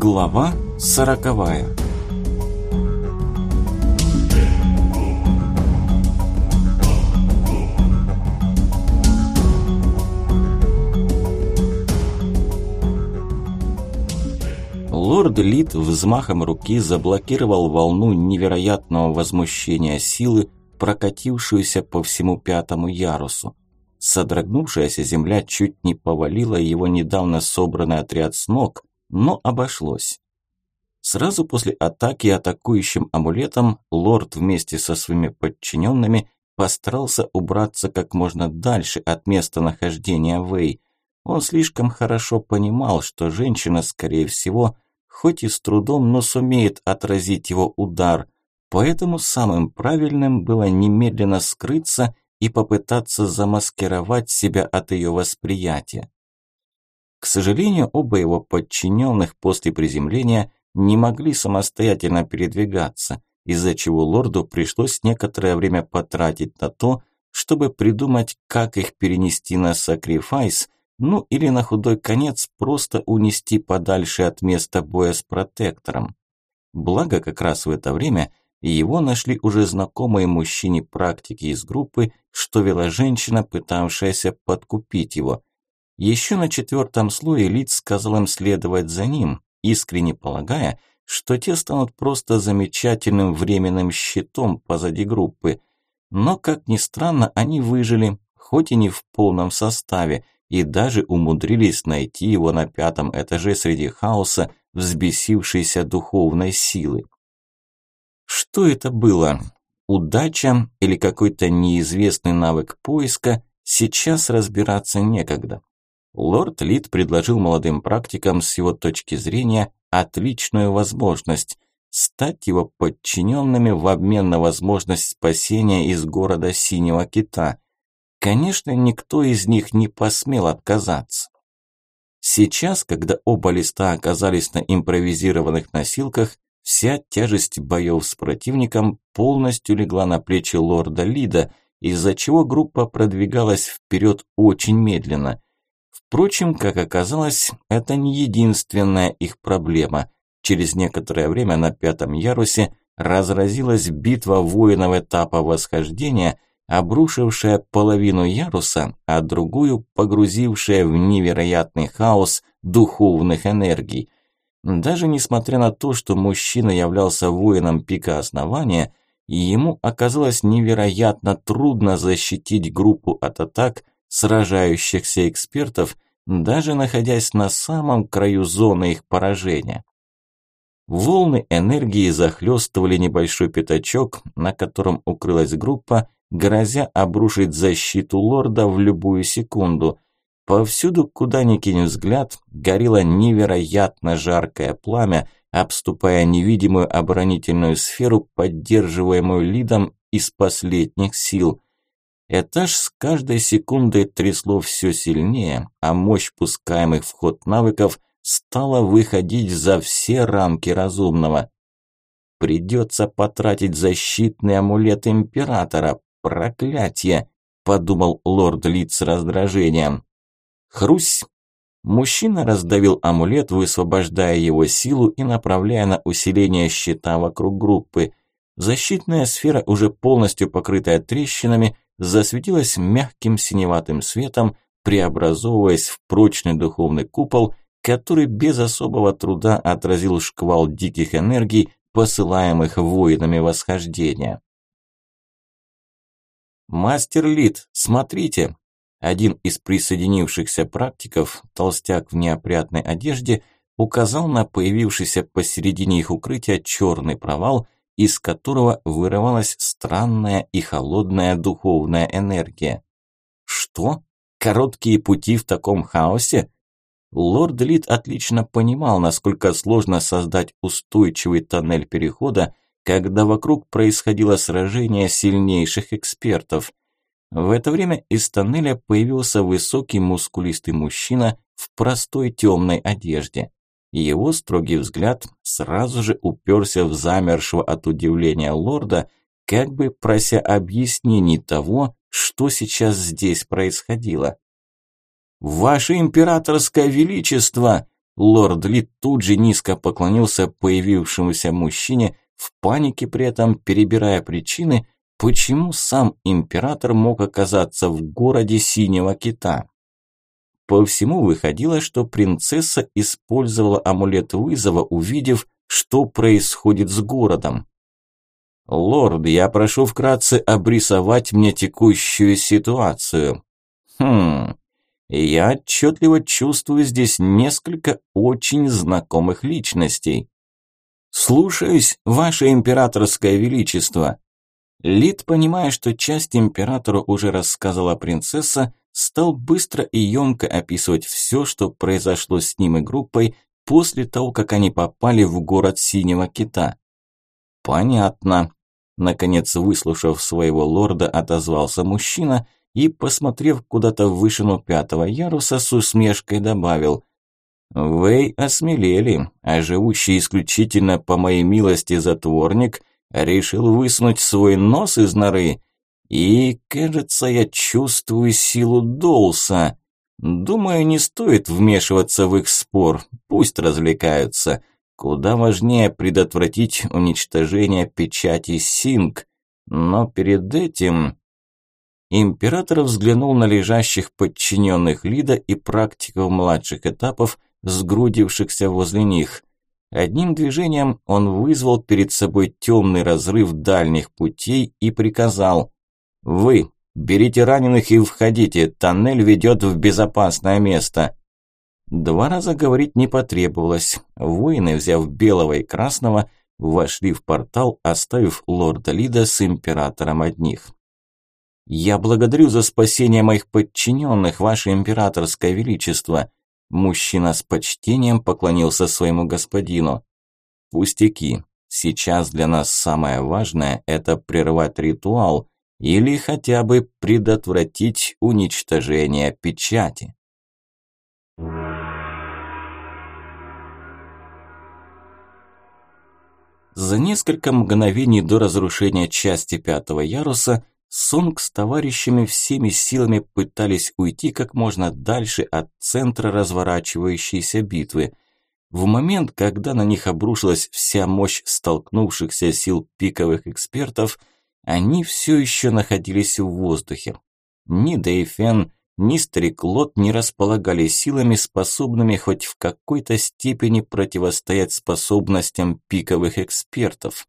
Глава сороковая Лорд Лид взмахом руки заблокировал волну невероятного возмущения силы, прокатившуюся по всему пятому ярусу. Содрогнувшаяся земля чуть не повалила его недавно собранный отряд с ног, но обошлось. Сразу после атаки атакующим амулетом лорд вместе со своими подчиненными постарался убраться как можно дальше от места нахождения Вэй. Он слишком хорошо понимал, что женщина, скорее всего, хоть и с трудом, но сумеет отразить его удар, поэтому самым правильным было немедленно скрыться и попытаться замаскировать себя от ее восприятия. К сожалению, оба его подчиненных после приземления не могли самостоятельно передвигаться, из-за чего лорду пришлось некоторое время потратить на то, чтобы придумать, как их перенести на сакрифайс, ну или на худой конец просто унести подальше от места боя с протектором. Благо, как раз в это время его нашли уже знакомые мужчине практики из группы, что вела женщина, пытавшаяся подкупить его. Еще на четвертом слое лиц сказал им следовать за ним, искренне полагая, что те станут просто замечательным временным щитом позади группы. Но, как ни странно, они выжили, хоть и не в полном составе, и даже умудрились найти его на пятом этаже среди хаоса взбесившейся духовной силы. Что это было? Удача или какой-то неизвестный навык поиска? Сейчас разбираться некогда. Лорд Лид предложил молодым практикам с его точки зрения отличную возможность стать его подчиненными в обмен на возможность спасения из города Синего Кита. Конечно, никто из них не посмел отказаться. Сейчас, когда оба листа оказались на импровизированных носилках, вся тяжесть боев с противником полностью легла на плечи лорда Лида, из-за чего группа продвигалась вперед очень медленно – Впрочем, как оказалось, это не единственная их проблема. Через некоторое время на пятом ярусе разразилась битва воинов этапа восхождения, обрушившая половину яруса, а другую погрузившая в невероятный хаос духовных энергий. Даже несмотря на то, что мужчина являлся воином пика основания, ему оказалось невероятно трудно защитить группу от атак, сражающихся экспертов, даже находясь на самом краю зоны их поражения. Волны энергии захлестывали небольшой пятачок, на котором укрылась группа, грозя обрушить защиту лорда в любую секунду. Повсюду, куда ни кинь взгляд, горело невероятно жаркое пламя, обступая невидимую оборонительную сферу, поддерживаемую лидом из последних сил. Этаж с каждой секундой трясло все сильнее, а мощь пускаемых в ход навыков стала выходить за все рамки разумного. «Придется потратить защитный амулет Императора. Проклятие!» – подумал лорд Лид с раздражением. «Хрусь!» Мужчина раздавил амулет, высвобождая его силу и направляя на усиление щита вокруг группы. Защитная сфера, уже полностью покрытая трещинами, засветилась мягким синеватым светом, преобразовываясь в прочный духовный купол, который без особого труда отразил шквал диких энергий, посылаемых воинами восхождения. «Мастер Лид, смотрите!» Один из присоединившихся практиков, толстяк в неопрятной одежде, указал на появившийся посередине их укрытия черный провал – из которого вырывалась странная и холодная духовная энергия. Что? Короткие пути в таком хаосе? Лорд Лид отлично понимал, насколько сложно создать устойчивый тоннель перехода, когда вокруг происходило сражение сильнейших экспертов. В это время из тоннеля появился высокий мускулистый мужчина в простой темной одежде. Его строгий взгляд сразу же уперся в замершего от удивления лорда, как бы прося объяснений того, что сейчас здесь происходило. «Ваше императорское величество!» Лорд Ли тут же низко поклонился появившемуся мужчине, в панике при этом перебирая причины, почему сам император мог оказаться в городе Синего Кита. По всему выходило, что принцесса использовала амулет вызова, увидев, что происходит с городом. «Лорд, я прошу вкратце обрисовать мне текущую ситуацию». «Хм, я отчетливо чувствую здесь несколько очень знакомых личностей». «Слушаюсь, ваше императорское величество». Лид, понимая, что часть императору уже рассказала принцесса, стал быстро и емко описывать все, что произошло с ним и группой после того, как они попали в город Синего Кита. «Понятно», Наконец, выслушав своего лорда, отозвался мужчина и, посмотрев куда-то в вышину пятого яруса, с усмешкой добавил «Вы осмелели, а живущий исключительно по моей милости затворник решил высунуть свой нос из норы, и, кажется, я чувствую силу Доуса. Думаю, не стоит вмешиваться в их спор, пусть развлекаются». Куда важнее предотвратить уничтожение печати Синг. Но перед этим... Император взглянул на лежащих подчиненных Лида и практиков младших этапов, сгрудившихся возле них. Одним движением он вызвал перед собой темный разрыв дальних путей и приказал «Вы, берите раненых и входите, тоннель ведет в безопасное место». Два раза говорить не потребовалось. Воины, взяв белого и красного, вошли в портал, оставив лорда Лида с императором одних. «Я благодарю за спасение моих подчиненных, ваше императорское величество!» Мужчина с почтением поклонился своему господину. «Пустяки. Сейчас для нас самое важное – это прервать ритуал или хотя бы предотвратить уничтожение печати». За несколько мгновений до разрушения части пятого яруса Сонг с товарищами всеми силами пытались уйти как можно дальше от центра разворачивающейся битвы. В момент, когда на них обрушилась вся мощь столкнувшихся сил пиковых экспертов, они все еще находились в воздухе. Ни Дэйфен, ни Стриклот не располагали силами, способными хоть в какой-то степени противостоять способностям пиковых экспертов.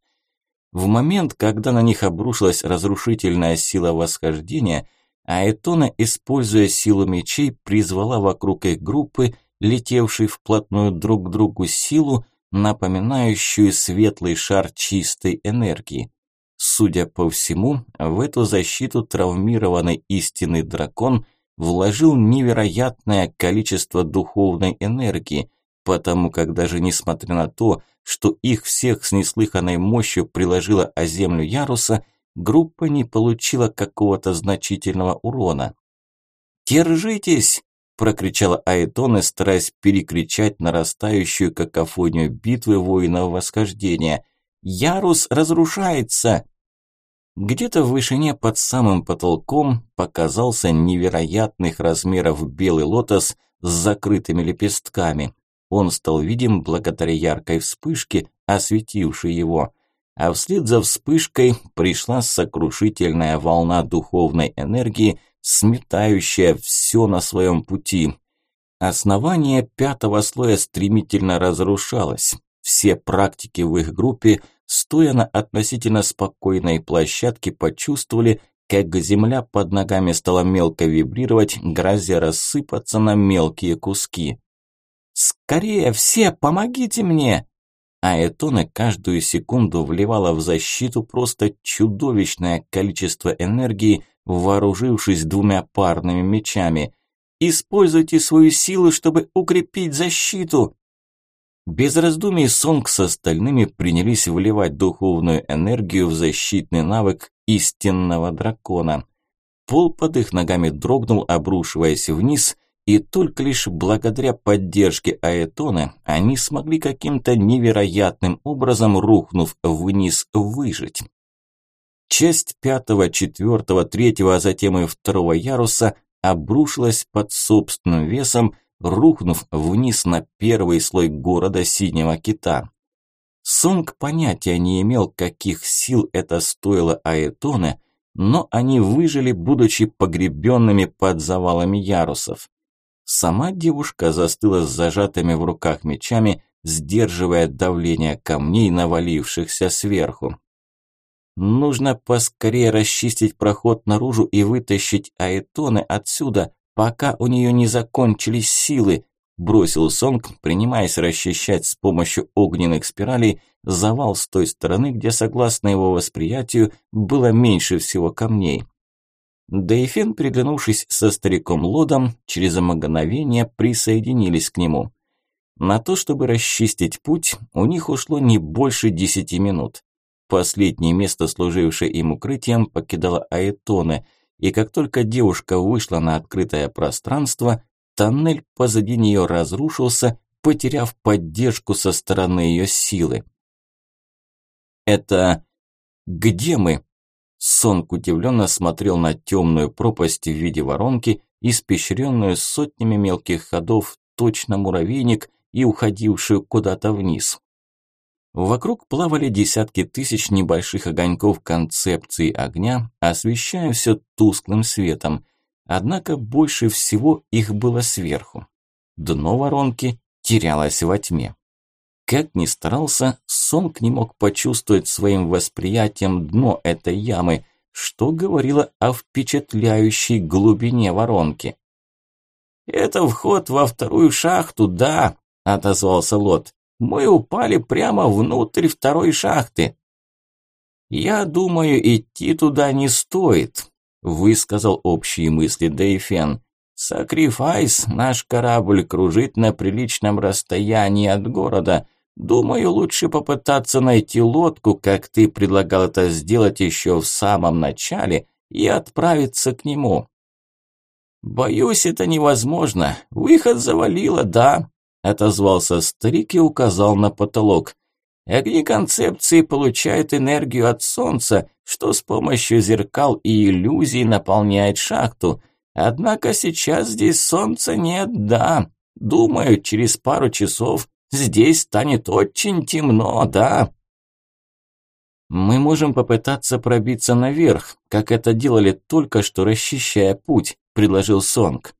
В момент, когда на них обрушилась разрушительная сила восхождения, Аэтона, используя силу мечей, призвала вокруг их группы, летевшей вплотную друг к другу силу, напоминающую светлый шар чистой энергии. Судя по всему, в эту защиту травмированный истинный дракон – вложил невероятное количество духовной энергии, потому как даже несмотря на то, что их всех с неслыханной мощью приложила о землю яруса, группа не получила какого-то значительного урона. «Держитесь!» – прокричала Аэтона, стараясь перекричать нарастающую какофонию битвы воинов восхождения. «Ярус разрушается!» Где-то в вышине под самым потолком показался невероятных размеров белый лотос с закрытыми лепестками. Он стал видим благодаря яркой вспышке, осветившей его. А вслед за вспышкой пришла сокрушительная волна духовной энергии, сметающая все на своем пути. Основание пятого слоя стремительно разрушалось. Все практики в их группе – стоя на относительно спокойной площадке, почувствовали, как земля под ногами стала мелко вибрировать, грозя рассыпаться на мелкие куски. «Скорее все, помогите мне!» А Этона каждую секунду вливала в защиту просто чудовищное количество энергии, вооружившись двумя парными мечами. «Используйте свою силу, чтобы укрепить защиту!» Без раздумий Сонг с остальными принялись вливать духовную энергию в защитный навык истинного дракона. Пол под их ногами дрогнул, обрушиваясь вниз, и только лишь благодаря поддержке Аэтона они смогли каким-то невероятным образом, рухнув вниз, выжить. Часть пятого, четвертого, третьего, а затем и второго яруса обрушилась под собственным весом, рухнув вниз на первый слой города Синего Кита. Сонг понятия не имел, каких сил это стоило Аэтоне, но они выжили, будучи погребенными под завалами ярусов. Сама девушка застыла с зажатыми в руках мечами, сдерживая давление камней, навалившихся сверху. Нужно поскорее расчистить проход наружу и вытащить Аэтоны отсюда, пока у нее не закончились силы, бросил Сонг, принимаясь расчищать с помощью огненных спиралей завал с той стороны, где, согласно его восприятию, было меньше всего камней. Дейфен, приглянувшись со стариком Лодом, через мгновение присоединились к нему. На то, чтобы расчистить путь, у них ушло не больше десяти минут. Последнее место, служившее им укрытием, покидала Аэтоне, и как только девушка вышла на открытое пространство, тоннель позади нее разрушился, потеряв поддержку со стороны ее силы. «Это... где мы?» Сонг удивленно смотрел на темную пропасть в виде воронки, испещренную сотнями мелких ходов, точно муравейник и уходившую куда-то вниз. Вокруг плавали десятки тысяч небольших огоньков концепции огня, освещая все тусклым светом. Однако больше всего их было сверху. Дно воронки терялось во тьме. Как ни старался, Сонг не мог почувствовать своим восприятием дно этой ямы, что говорило о впечатляющей глубине воронки. «Это вход во вторую шахту, да», – отозвался Лот. «Мы упали прямо внутрь второй шахты». «Я думаю, идти туда не стоит», – высказал общие мысли Дейфен. «Сакрифайс, наш корабль кружит на приличном расстоянии от города». Думаю, лучше попытаться найти лодку, как ты предлагал это сделать еще в самом начале, и отправиться к нему. Боюсь, это невозможно. Выход завалило, да, отозвался старик и указал на потолок. Огни концепции получают энергию от солнца, что с помощью зеркал и иллюзий наполняет шахту. Однако сейчас здесь солнца нет, да. Думаю, через пару часов Здесь станет очень темно, да?» «Мы можем попытаться пробиться наверх, как это делали только что, расчищая путь», – предложил Сонг.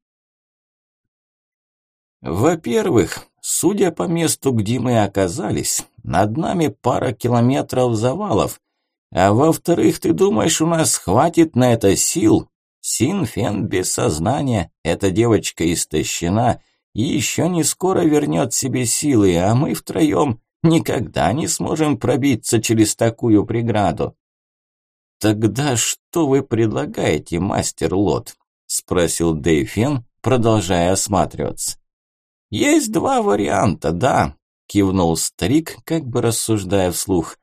«Во-первых, судя по месту, где мы оказались, над нами пара километров завалов. А во-вторых, ты думаешь, у нас хватит на это сил? Синфен без сознания, эта девочка истощена, еще не скоро вернет себе силы, а мы втроем никогда не сможем пробиться через такую преграду. «Тогда что вы предлагаете, мастер Лот?» – спросил Дэйфен, продолжая осматриваться. «Есть два варианта, да», – кивнул старик, как бы рассуждая вслух.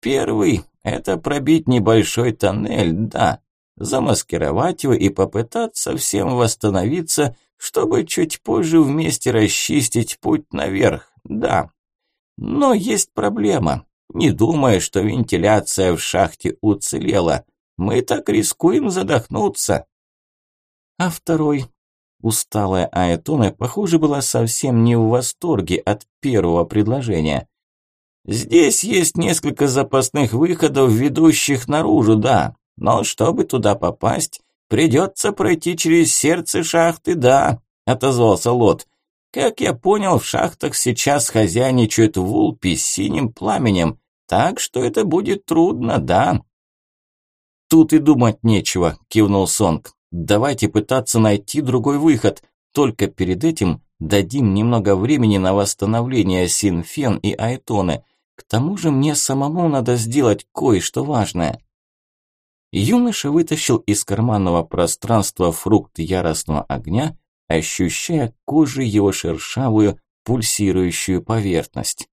«Первый – это пробить небольшой тоннель, да, замаскировать его и попытаться всем восстановиться – чтобы чуть позже вместе расчистить путь наверх, да. Но есть проблема. Не думая, что вентиляция в шахте уцелела. Мы так рискуем задохнуться. А второй, усталая Аэтона, похоже, была совсем не в восторге от первого предложения. Здесь есть несколько запасных выходов, ведущих наружу, да. Но чтобы туда попасть, «Придется пройти через сердце шахты, да», – отозвался Лот. «Как я понял, в шахтах сейчас хозяйничают вулпи с синим пламенем, так что это будет трудно, да». «Тут и думать нечего», – кивнул Сонг. «Давайте пытаться найти другой выход. Только перед этим дадим немного времени на восстановление Синфен и Айтоны. К тому же мне самому надо сделать кое-что важное». Юноша вытащил из карманного пространства фрукт яростного огня, ощущая кожей его шершавую, пульсирующую поверхность.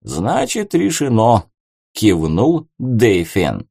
«Значит, решено!» – кивнул Дэйфен.